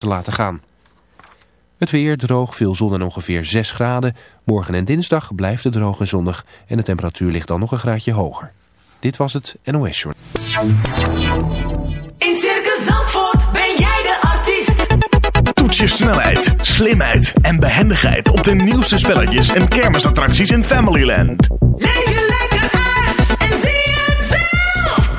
te laten gaan. Het weer droog, veel zon en ongeveer 6 graden. Morgen en dinsdag blijft het droog en zonnig en de temperatuur ligt dan nog een graadje hoger. Dit was het NOS Short. In Circus Zandvoort ben jij de artiest. Toets je snelheid, slimheid en behendigheid op de nieuwste spelletjes en kermisattracties in Familyland. Leef je lekker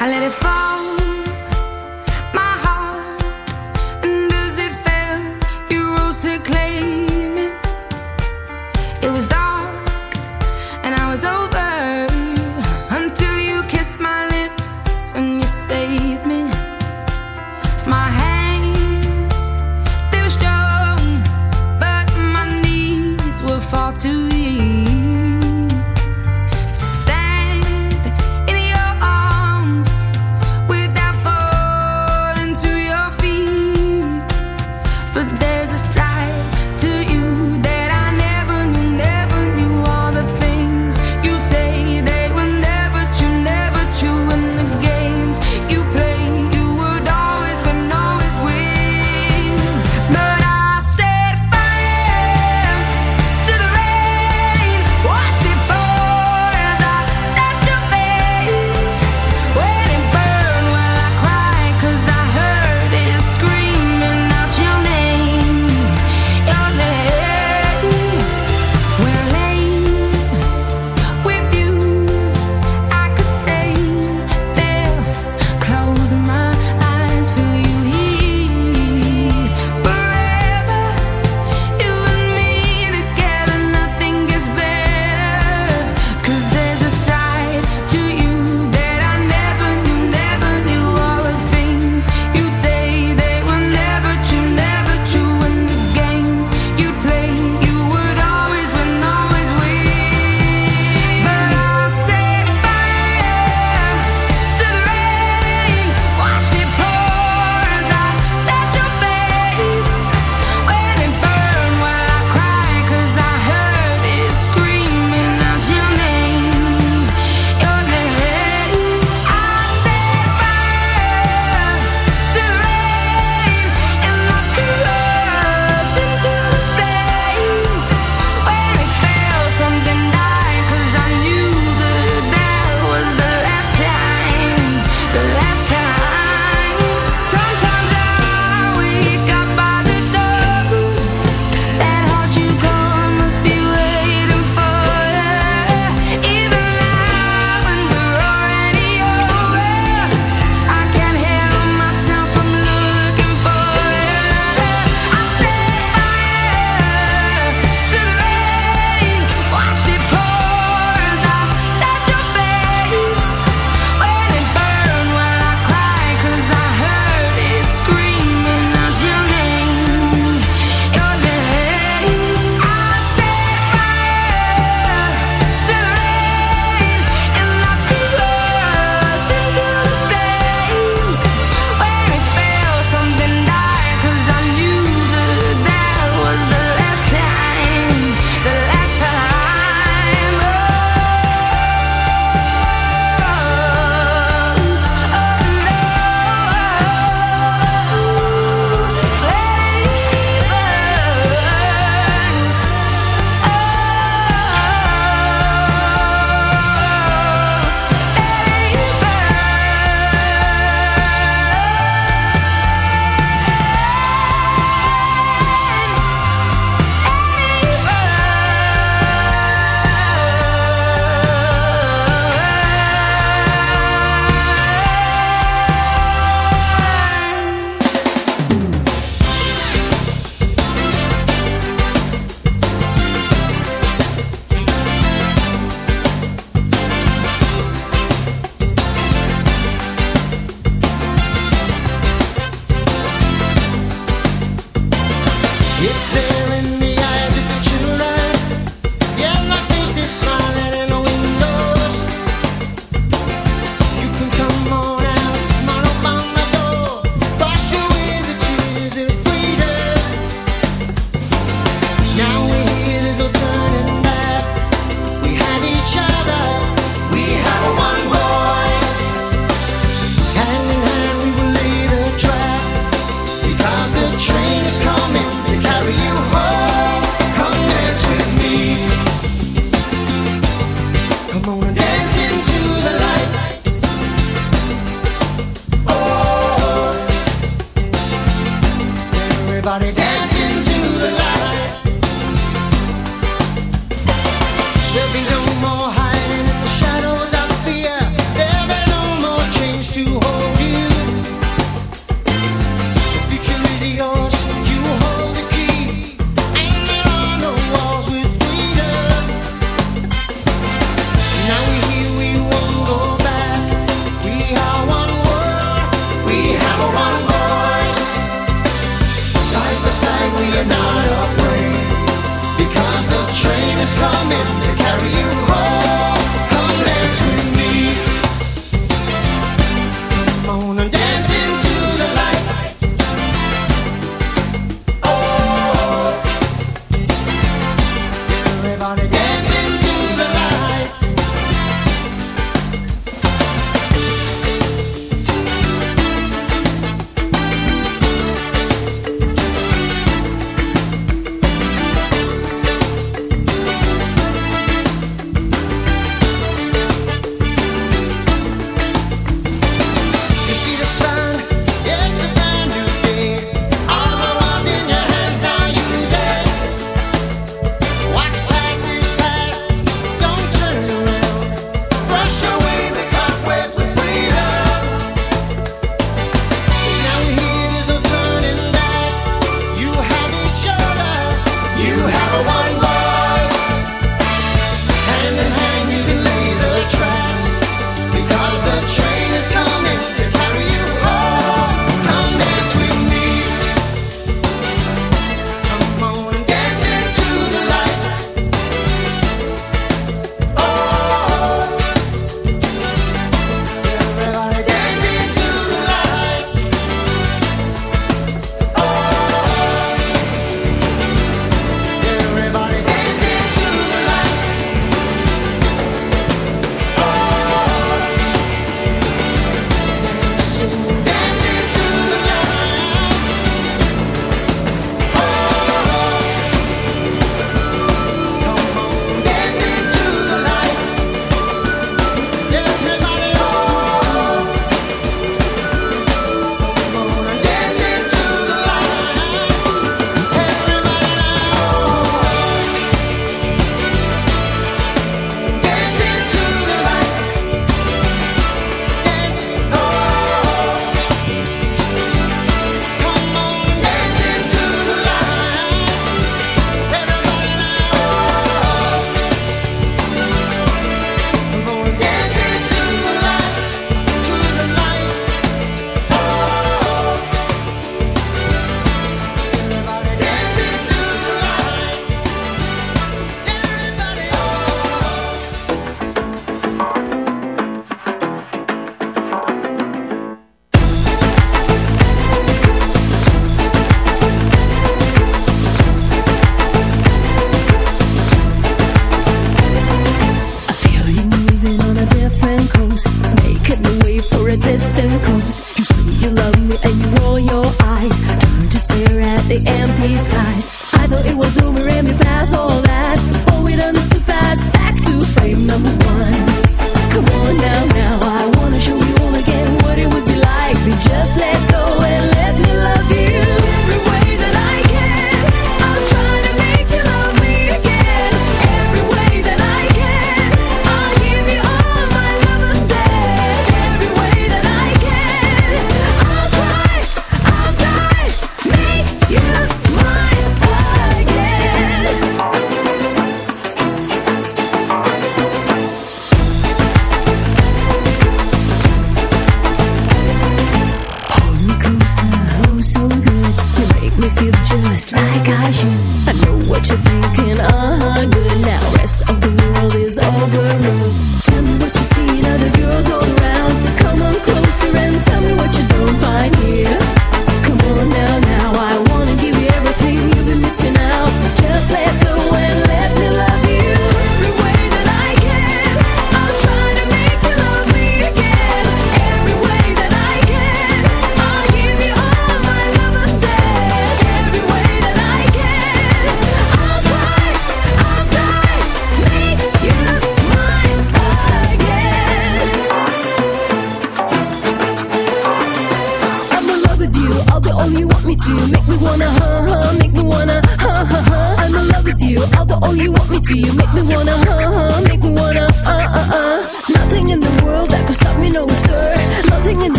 I let it fall.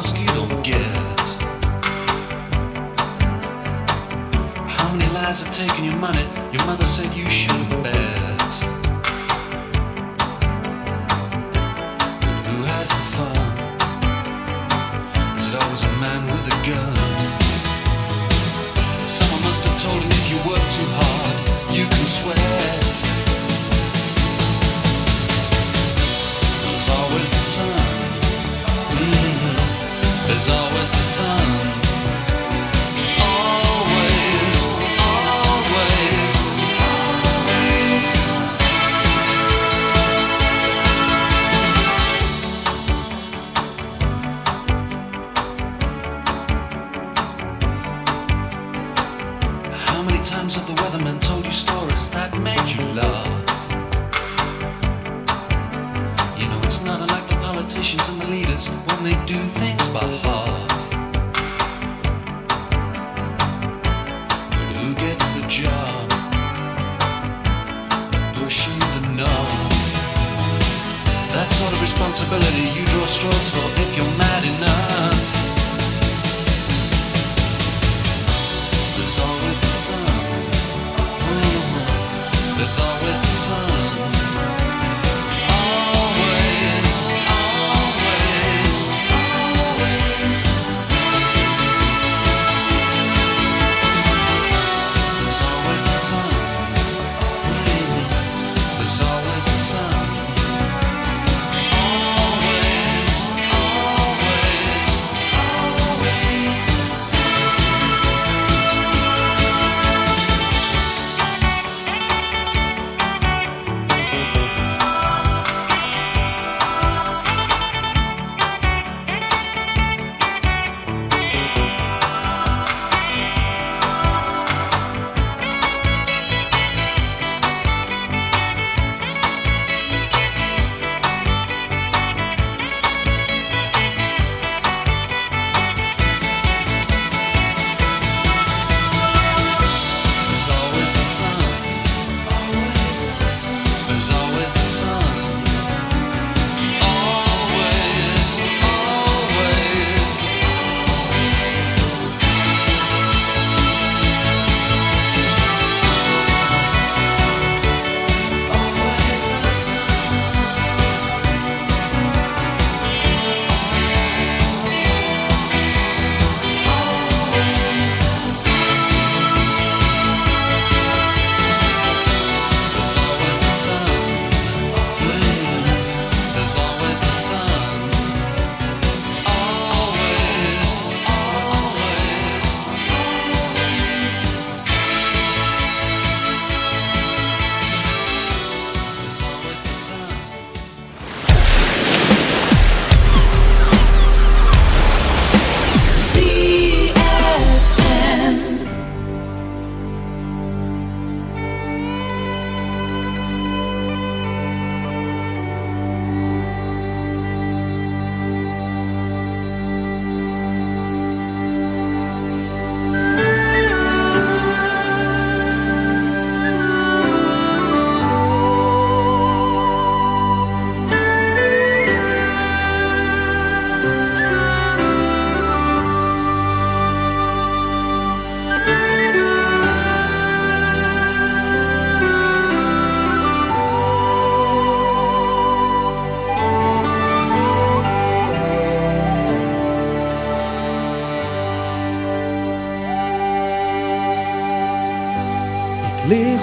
ask you don't get. How many lies have taken your money? Your mother said you should have.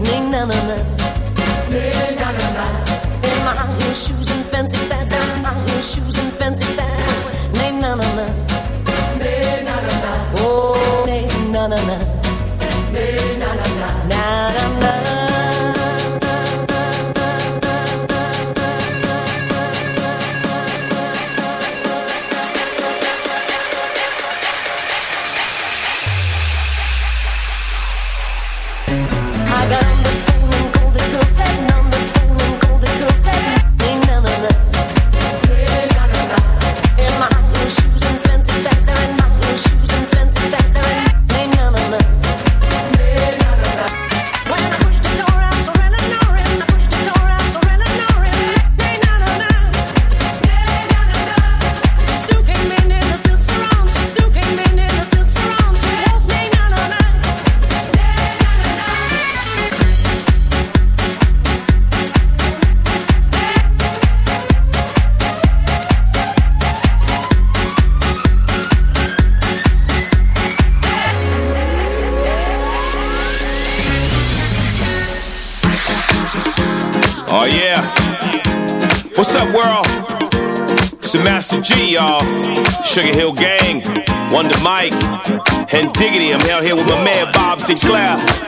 Még nem, nem, nem. And Diggity. I'm out here with my man Bob Sinclair.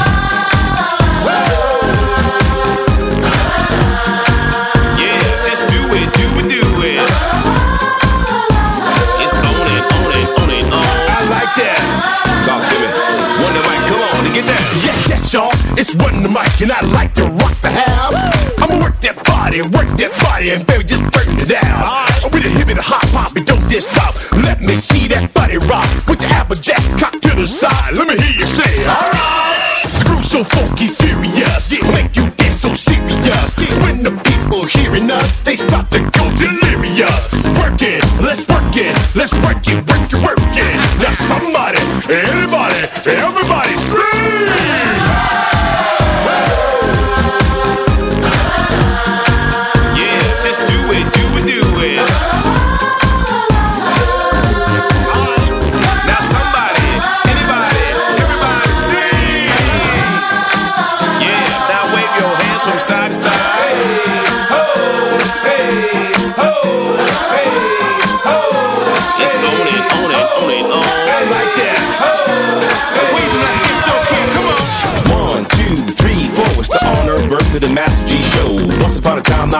It's Wonder Mike, and I like to rock the house. I'ma work that body, work that body, and baby, just turn it down. With a hip and a hop hop, and don't just stop. Let me see that body rock. Put your applejack cock to the side. Let me hear you say, alright. The groove so funky, furious, yeah, make you dance so serious. When the people hearing us, they start to go delirious. Work it, let's work it, let's work it, work it, work it. Now somebody, anybody, everybody scream!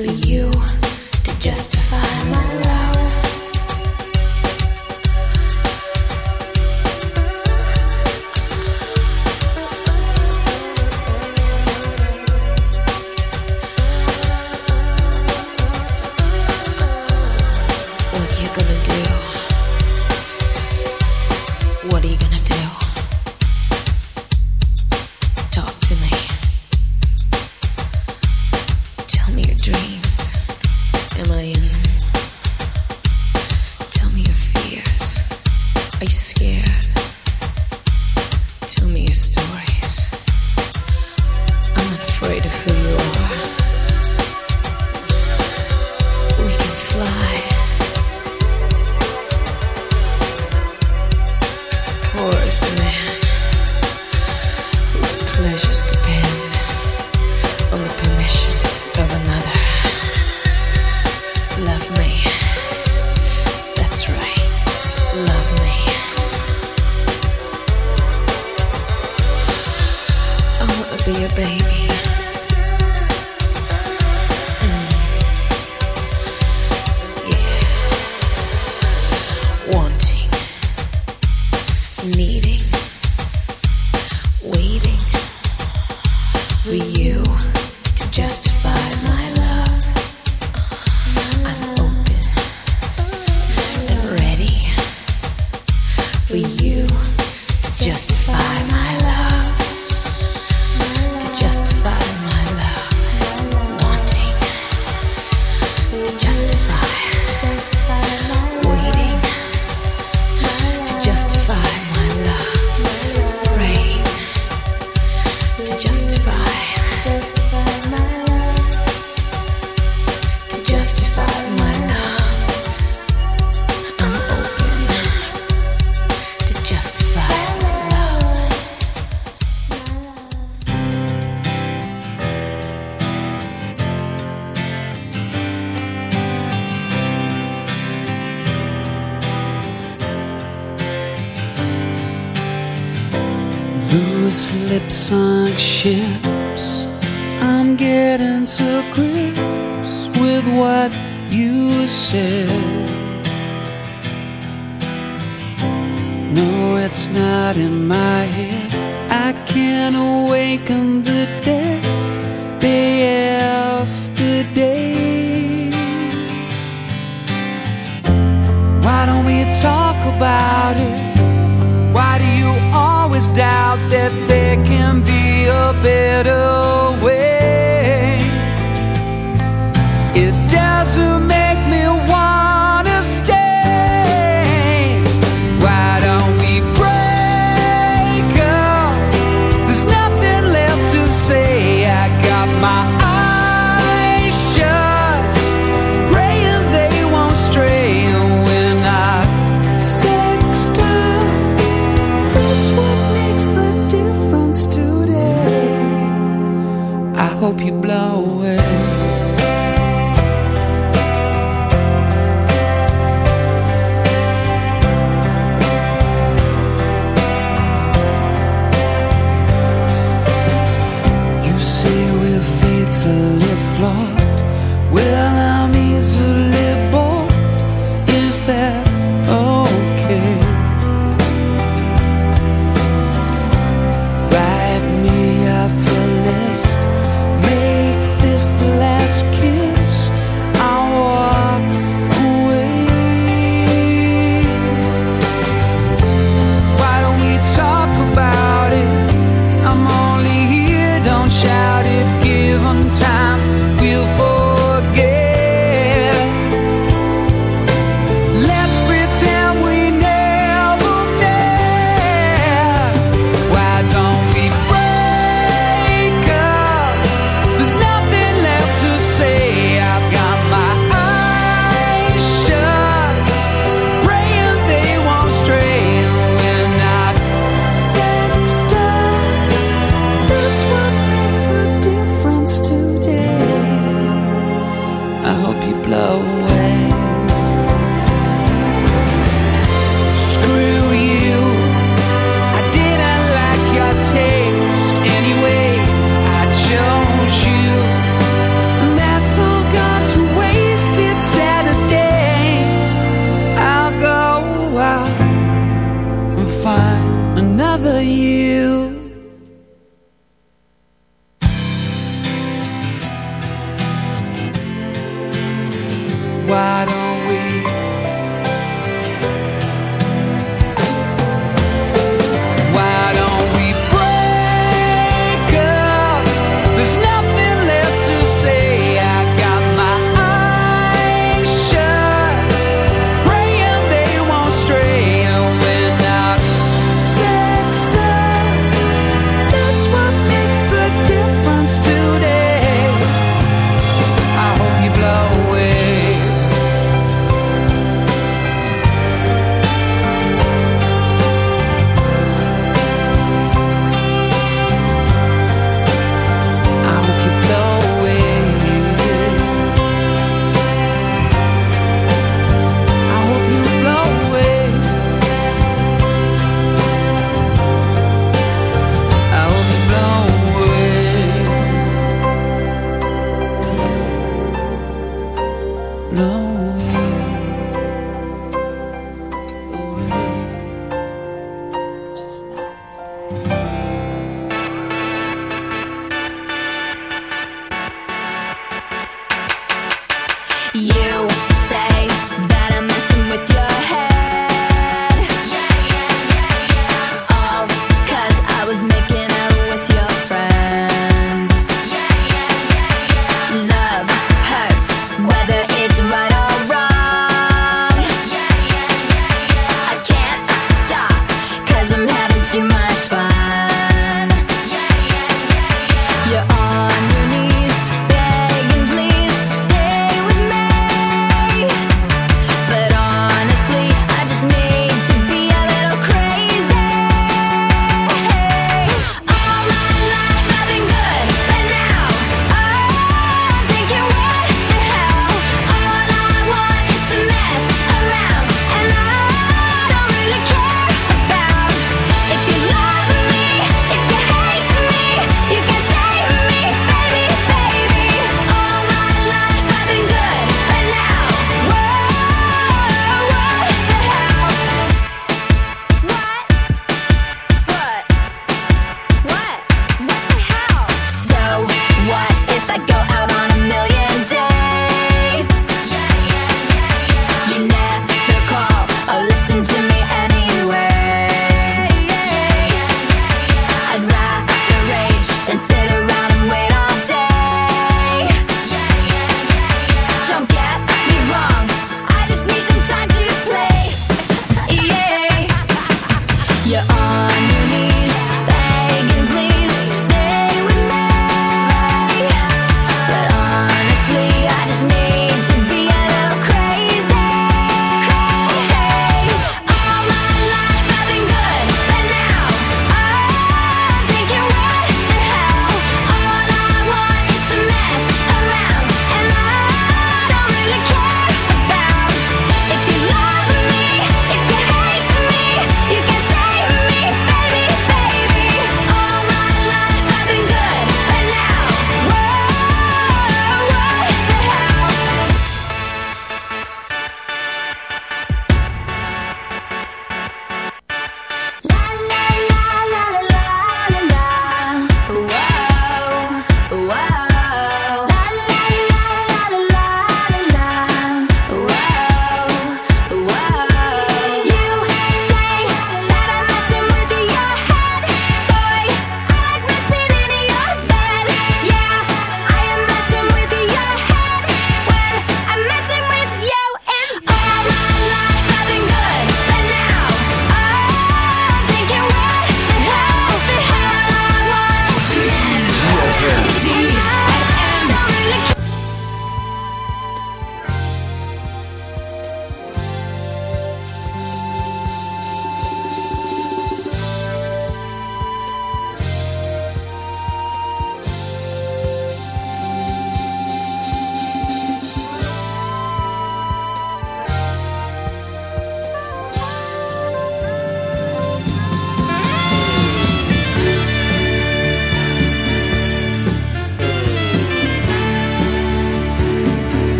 For you to justify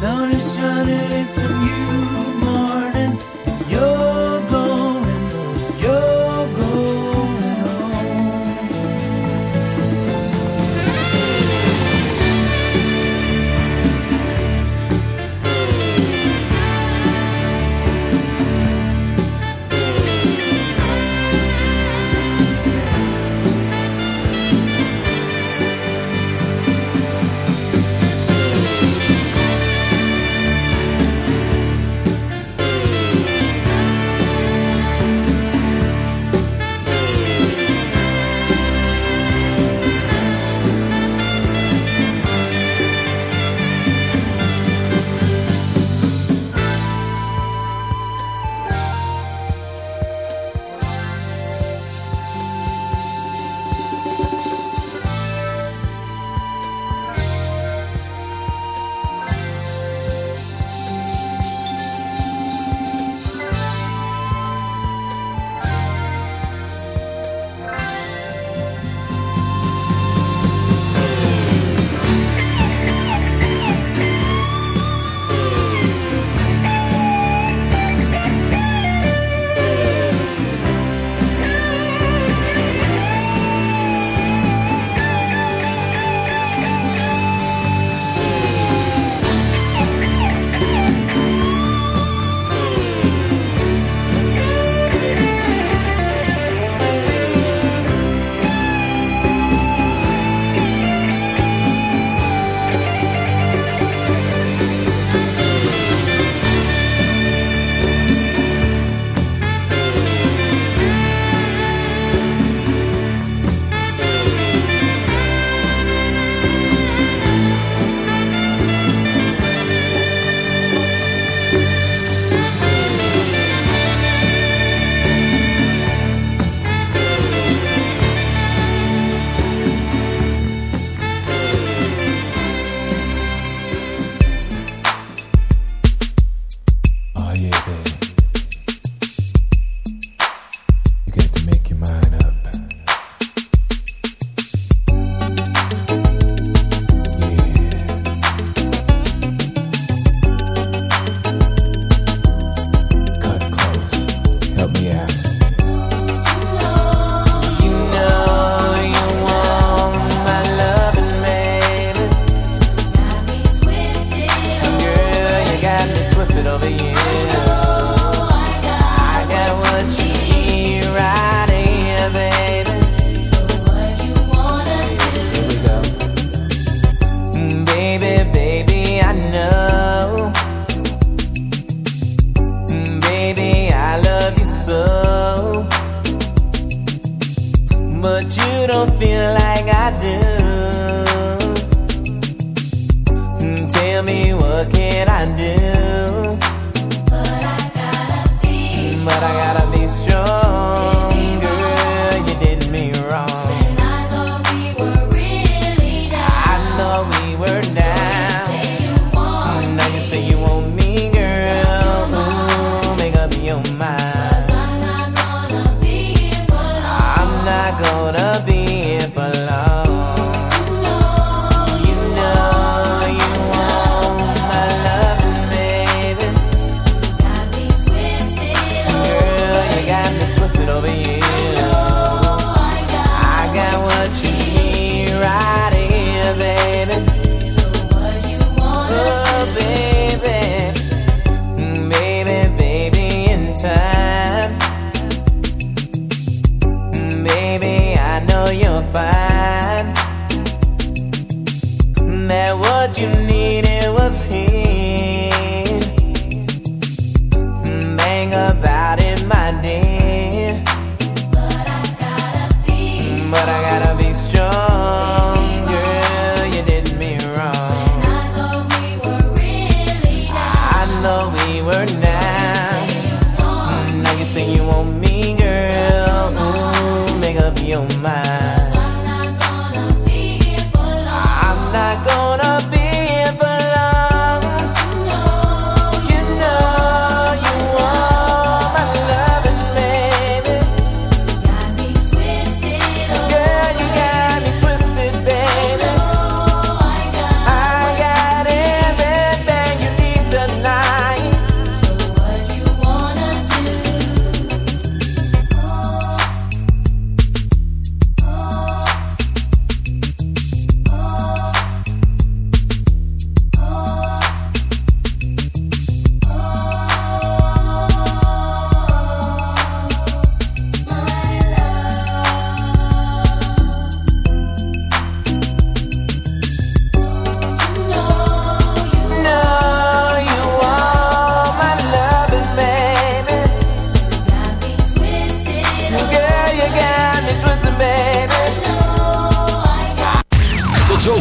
sun is shining, it's a new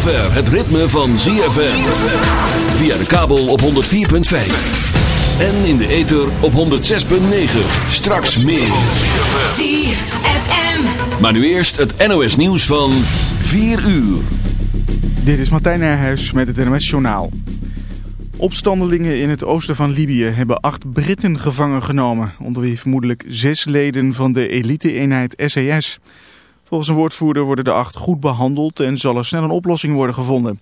zover het ritme van ZFM. Via de kabel op 104.5. En in de ether op 106.9. Straks meer. ZFM. Maar nu eerst het NOS nieuws van 4 uur. Dit is Martijn Nijhuis met het NOS Journaal. Opstandelingen in het oosten van Libië hebben acht Britten gevangen genomen, onder wie vermoedelijk zes leden van de elite-eenheid SAS. Volgens een woordvoerder worden de acht goed behandeld en zal er snel een oplossing worden gevonden.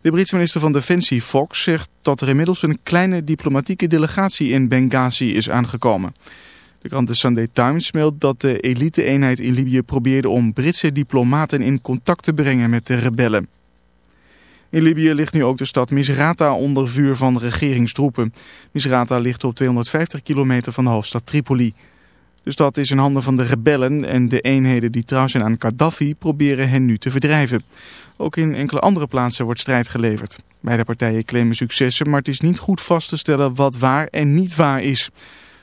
De Britse minister van Defensie Fox zegt dat er inmiddels een kleine diplomatieke delegatie in Benghazi is aangekomen. De krant The Sunday Times meldt dat de elite-eenheid in Libië probeerde om Britse diplomaten in contact te brengen met de rebellen. In Libië ligt nu ook de stad Misrata onder vuur van regeringstroepen. Misrata ligt op 250 kilometer van de hoofdstad Tripoli. De stad is in handen van de rebellen en de eenheden die trouw zijn aan Gaddafi proberen hen nu te verdrijven. Ook in enkele andere plaatsen wordt strijd geleverd. Beide partijen claimen successen, maar het is niet goed vast te stellen wat waar en niet waar is.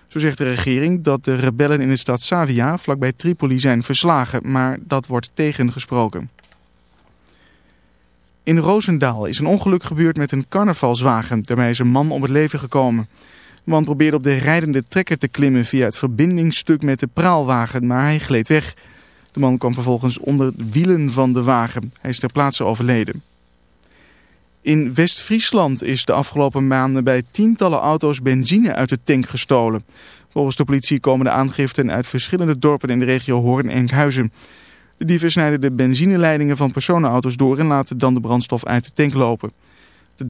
Zo zegt de regering dat de rebellen in de stad Savia vlakbij Tripoli zijn verslagen, maar dat wordt tegengesproken. In Roosendaal is een ongeluk gebeurd met een carnavalswagen. Daarbij is een man om het leven gekomen. Man probeerde op de rijdende trekker te klimmen via het verbindingsstuk met de praalwagen, maar hij gleed weg. De man kwam vervolgens onder de wielen van de wagen. Hij is ter plaatse overleden. In West-Friesland is de afgelopen maanden bij tientallen auto's benzine uit de tank gestolen. Volgens de politie komen de aangiften uit verschillende dorpen in de regio Hoorn en Enkhuizen. De dieven snijden de benzineleidingen van personenauto's door en laten dan de brandstof uit de tank lopen.